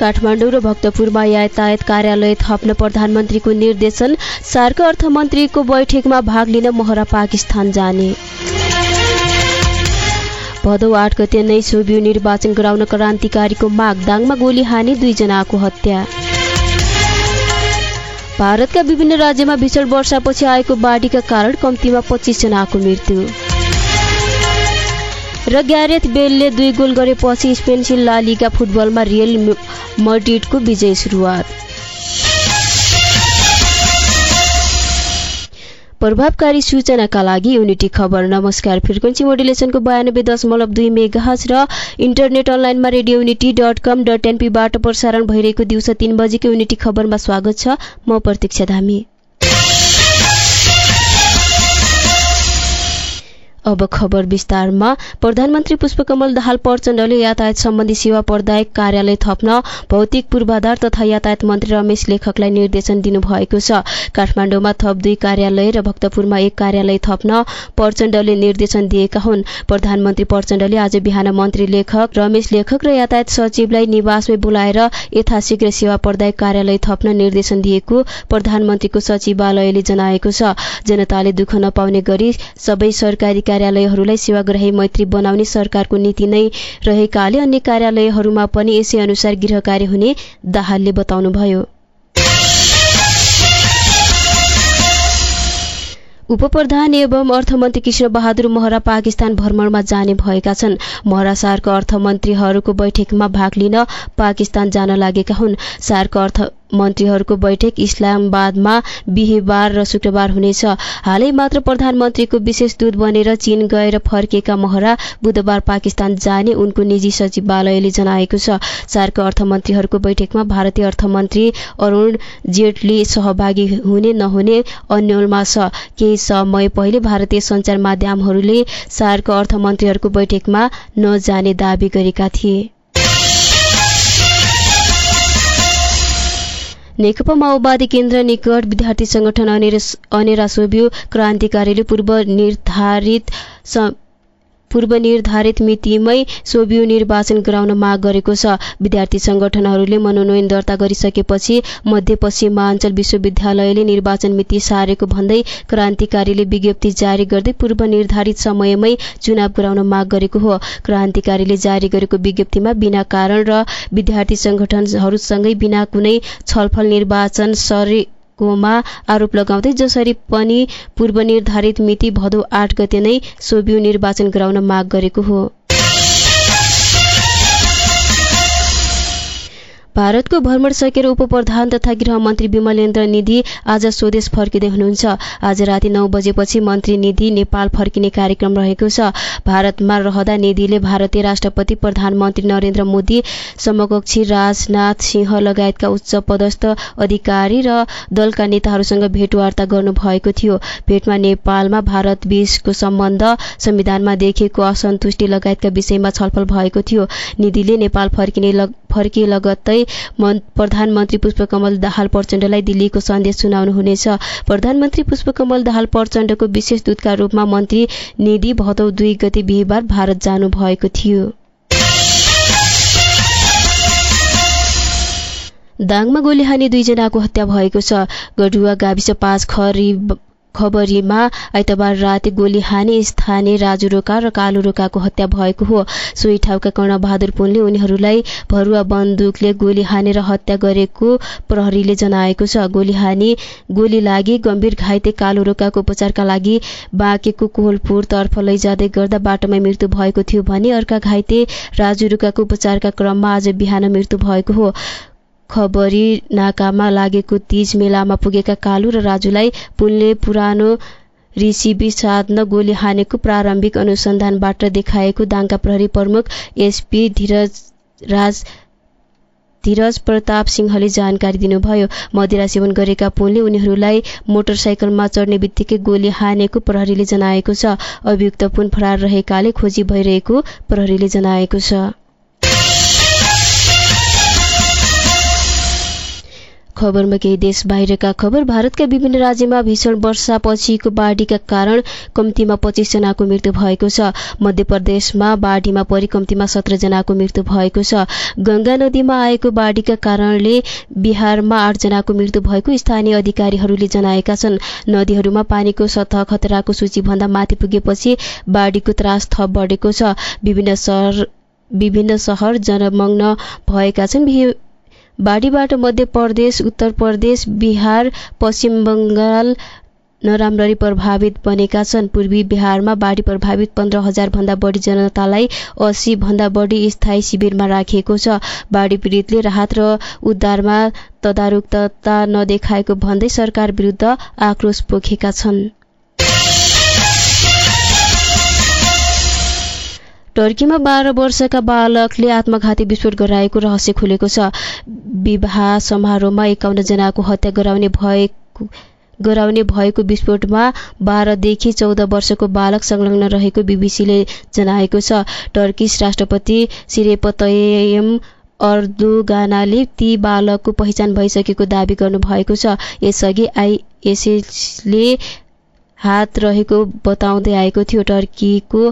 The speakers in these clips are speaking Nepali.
काठमाडौँ र भक्तपुरमा यातायात कार्यालय थप्न प्रधानमन्त्रीको निर्देशन। सार्क अर्थमन्त्रीको बैठकमा भाग लिन मोहरा पाकिस्तान जाने। भदौ आठ गते नै सोभियो निर्वाचन गराउन क्रान्तिकारीको माग दाङमा गोली हाने दुईजनाको हत्या। भारतका विभिन्न राज्यमा भीषण वर्षापछि आएको बाढीका कारण कम्तीमा पच्चिसजनाको मृत्यु। र ग्यारेथ बेलले दुई गोल गरेपछि स्पेन ला लिगा फुटबलमा रियल मड्रिडको विजय सुरुवात। प्रभावकारी सूचनाका लागि युनिटी खबर। नमस्कार फ्रिक्वेन्सी मोडुलेसनको बयानब्बे दशमलव दुई मेगाहज र इन्टरनेट अनलाइनमा radio unity dot com dot एनपीबाट प्रसारण भइरहेको दिउँसो तीन बजेको युनिटी खबरमा स्वागत छ। म प्रतीक्षा धामी। अब खबर विस्तारमा। प्रधानमन्त्री पुष्पकमल दाहाल प्रचण्डले यातायात सम्बन्धी सेवा प्रदायक कार्यालय थप्न भौतिक पूर्वाधार तथा यातायात मन्त्री रमेश लेखकलाई निर्देशन दिनुभएको छ। काठमाडौँमा थप दुई कार्यालय र भक्तपुरमा एक कार्यालय थप्न प्रचण्डले निर्देशन दिएका हुन्। प्रधानमन्त्री प्रचण्डले आज बिहान मन्त्री लेखक रमेश लेखक र यातायात सचिवलाई निवासमै बोलाएर यथाशीघ्र सेवा प्रदायक कार्यालय थप्न निर्देशन दिएको प्रधानमन्त्रीको सचिवालयले जनाएको छ। जनताले दुःख नपाउने गरी सबै सरकारी कार्यालयहरूलाई सेवाग्राही मैत्री बनाउने सरकारको नीति नै रहेकाले अन्य कार्यालयहरूमा पनि यसै अनुसार गृह कार्य हुने दाहालले बताउनुभयो। उपप्रधान एवं अर्थमन्त्री कृष्ण बहादुर महरा पाकिस्तान भ्रमणमा जाने भएका छन्। महरा सार्क अर्थमन्त्रीहरूको बैठकमा भाग लिन पाकिस्तान जान लागेका हुन्। सार्क अर्थ मन्त्रीहरूको बैठक इस्लामाबादमा बिहिबार र शुक्रबार हुनेछ। हालै मात्र प्रधानमन्त्रीको विशेष दूत बनेर चीन गएर फर्केका महरा बुधबार पाकिस्तान जाने उनको निजी सचिवालयले जनाएको छ। सार्क अर्थमन्त्रीहरूको बैठकमा भारतीय अर्थमन्त्री अरूण जेटली सहभागी हुने नहुने अन्यलमा छ। केही समय पहिले भारतीय सञ्चार माध्यमहरूले सार्क अर्थमन्त्रीहरूको बैठकमा नजाने दावी गरेका थिए। नेकपा माओवादी केन्द्र निकट विद्यार्थी संगठन अनेरा सोभ्यू क्रान्तिकारीले पूर्व निर्धारित पूर्व निर्धारित मितिमै सोभियो निर्वाचन गराउन माग गरेको छ। विद्यार्थी संगठनहरूले मनोनयन दर्ता गरिसकेपछि मध्यपश्चिमाञ्चल विश्वविद्यालयले निर्वाचन मिति सारेको भन्दै क्रान्तिकारीले विज्ञप्ति जारी गर्दै पूर्व निर्धारित समयमै चुनाव गराउन माग गरेको हो। क्रान्तिकारीले जारी गरेको विज्ञप्तिमा बिना कारण र विद्यार्थी संगठनहरूसँगै बिना कुनै छलफल निर्वाचन सरे कोमा आरोप लगाउँदै जसरी पनि पूर्व निर्धारित मिति भदौ आठ गते नै सोभियो निर्वाचन गराउन माग गरेको हो। भारतको भ्रमण सकेर उप प्रधान तथा गृहमन्त्री विमलेन्द्र निधि आज स्वदेश फर्किँदै हुनुहुन्छ। आज राति नौ बजेपछि मन्त्री निधि नेपाल फर्किने कार्यक्रम रहेको छ। भारतमा रहँदा निधिले भारतीय राष्ट्रपति प्रधानमन्त्री नरेन्द्र मोदी समकक्षी राजनाथ सिंह लगायतका उच्च पदस्थ अधिकारी र दलका नेताहरूसँग भेटवार्ता गर्नुभएको थियो। भेटमा नेपालमा भारत बीचको सम्बन्ध संविधानमा देखिएको असन्तुष्टि लगायतका विषयमा छलफल भएको थियो। निधिले नेपाल फर्किने फर्किए लगत्तै प्रधानमन्त्री पुष्पकमल दाहाल प्रचण्डलाई दिल्लीको सन्देश सुनाउनुहुनेछ। प्रधानमन्त्री पुष्पकमल दाहाल प्रचण्डको विशेष दूतका रूपमा मन्त्री निधि भदौ दुई गति बिहिबार भारत जानु भएको थियो। दाङमा गोली हानी दुईजनाको हत्या भएको छ। गढुवा गाविस पाँच खरी खबरीमा आइतबार राति गोली हाने स्थानीय राजु रोका र कालु रोकाको हत्या भएको हो। सोही ठाउँका कर्णबहादुर पुनले उनीहरूलाई भरुवा बन्दुकले गोली हानेर हत्या गरेको प्रहरीले जनाएको छ। गोली हानी गोली लागि गम्भीर घाइते कालु रोकाको उपचारका लागि बाँकेको कोहलपुरतर्फ लैजाँदै गर्दा बाटोमै मृत्यु भएको थियो भने अर्का घाइते राजु रोकाको उपचारका क्रममा आज बिहान मृत्यु भएको हो। खबरी नाकामा लागेको तीज मेलामा पुगेका कालु र राजुलाई पुलले पुरानो रिसिबी साध्न गोली हानेको प्रारम्भिक अनुसन्धानबाट देखाएको दाङका प्रहरी प्रमुख एसपी धीरज राज धीरज प्रताप सिंहले जानकारी दिनुभयो। मदिरा सेवन गरेका पुनले उनीहरूलाई मोटरसाइकलमा चढ्ने बित्तिकै गोली हानेको प्रहरीले जनाएको छ। अभियुक्त पुन फरार रहेकाले खोजी भइरहेको प्रहरीले जनाएको छ। खबरमा केही देश बाहिरका खबर। भारतका विभिन्न राज्यमा भीषण वर्षापछिको बाढीका कारण कम्तीमा पच्चिसजनाको मृत्यु भएको छ। मध्य प्रदेशमा बाढीमा परि कम्तीमा सत्रजनाको मृत्यु भएको छ। गंगा नदीमा आएको बाढीका कारणले बिहारमा आठजनाको मृत्यु भएको स्थानीय अधिकारीहरूले जनाएका छन्। नदीहरूमा पानीको सतह खतराको सूचीभन्दा माथि पुगेपछि बाढीको त्रास थप बढेको छ। विभिन्न सहर विभिन्न सहर जनमग्न भएका छन्। बाढीबाट मध्य प्रदेश उत्तर प्रदेश बिहार पश्चिम बङ्गाल नराम्ररी प्रभावित बनेका छन्। पूर्वी बिहारमा बाढी प्रभावित पन्ध्र हजारभन्दा बढी जनतालाई अस्सी भन्दा बढी स्थायी शिविरमा राखिएको छ। बाढी पीडितले राहत र उद्धारमा तदारुकता नदेखाएको भन्दै सरकार विरुद्ध आक्रोश पोखेका छन्। टर्कीमा बाह्र वर्षका बालकले आत्मघाती विस्फोट गराएको रहस्य खुलेको छ। विवाह समारोहमा एकाउन्न जनाको हत्या गराउने भएको गराउने भएको विस्फोटमा बाह्रदेखि चौध वर्षको बालक संलग्न रहेको बिबिसीले जनाएको छ। टर्किस राष्ट्रपति सिरेपतयम अर्दुगानाले ती बालकको पहिचान भइसकेको दावी गर्नुभएको छ। यसअघि आइएसएसले हात रहेको बताउँदै आएको थियो। टर्कीको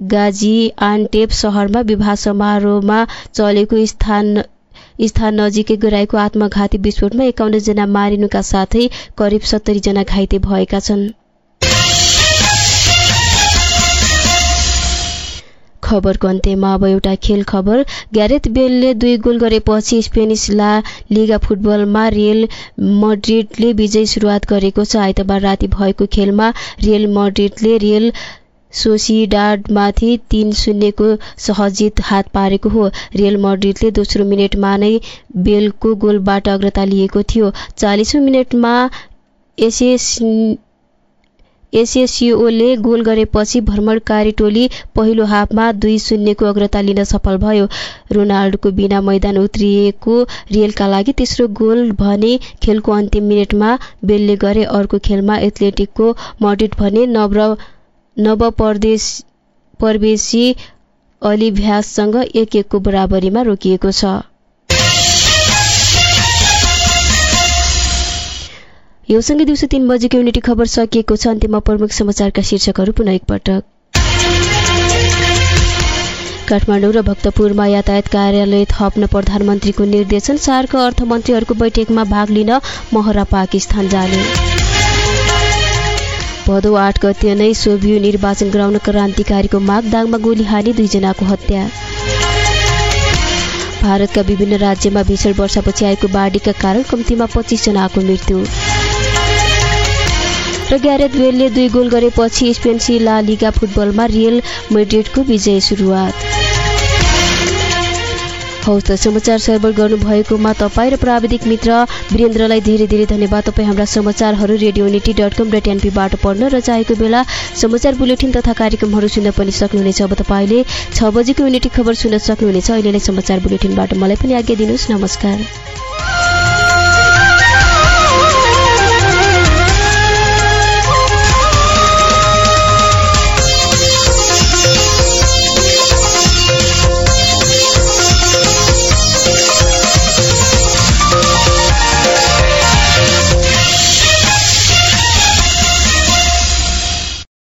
गाजी आन्टेप सहरमा विवाह समारोहमा चलेको स्थान स्थान नजिकै गराएको आत्मघाती विस्फोटमा एकाउन्न जना मारिनुका साथै करिब सत्तरी जना घाइते भएका छन्। खबरको अन्त्यमा अब एउटा खेल खबर। ग्यारेथ बेलले दुई गोल गरेपछि स्पेनिस ला लिगा फुटबलमा रियल मड्रिडले विजय सुरुवात गरेको छ। आइतबार राति भएको खेलमा रियल मड्रिडले रियल सोसिडाडमाथि तीन शून्यको सहज जित हात पारेको हो। रियल मड्रिडले दोस्रो मिनटमा नै बेलको गोलबाट अग्रता लिएको थियो। चालिसौँ मिनटमा एसएस एसएसयुओले गोल गरेपछि भ्रमणकारी टोली पहिलो हाफमा दुई शून्यको अग्रता लिन सफल भयो। रोनाल्डोको बिना मैदान उत्रिएको रियलका लागि तेस्रो गोल भने खेलको अन्तिम मिनटमा बेलले गरे अर्को खेलमा एथलेटिकको मड्रिड भने नब्र नवप्रदेश प्रवेशी अलिभ्याससँग एक एकको बराबरीमा रोकिएको छ। यो सँगै दिउँसो तीन बजेको युनिटी खबर सकिएको छ। अन्त्यमा प्रमुख समाचारका शीर्षकहरू पुनः एकपटक। काठमाडौँ र भक्तपुरमा यातायात कार्यालय थप्न प्रधानमन्त्रीको निर्देशन। सार्क अर्थमन्त्रीहरूको बैठकमा भाग लिन महरा पाकिस्तान जाने। भदौ आठ गते नै सोभियो निर्वाचन गराउन क्रान्तिकारीको माग दाङमा गोली हानी दुईजनाको हत्या। भारतका विभिन्न राज्यमा भीषण वर्षापछि आएको बाढीका कारण कम्तीमा पच्चिसजनाको मृत्यु। र ग्यारेथ वेलले दुई गोल गरेपछि स्पेन्सी ला लिगा फुटबलमा रियल मेड्रिडको विजय सुरुवात। हौस् समाचार सर्भर गर्नुभएकोमा तपाईँ र प्राविधिक मित्र वीरेन्द्रलाई धेरै धेरै धन्यवाद। तपाईँ हाम्रा समाचारहरू radio unity dot com dot एनपीबाट पढ्न र चाहेको बेला समाचार बुलेटिन तथा कार्यक्रमहरू सुन्न पनि सक्नुहुनेछ। अब तपाईँले छ बजेको युनिटी खबर सुन्न सक्नुहुनेछ। अहिलेलाई समाचार बुलेटिनबाट मलाई पनि आज्ञा दिनुहोस्। नमस्कार।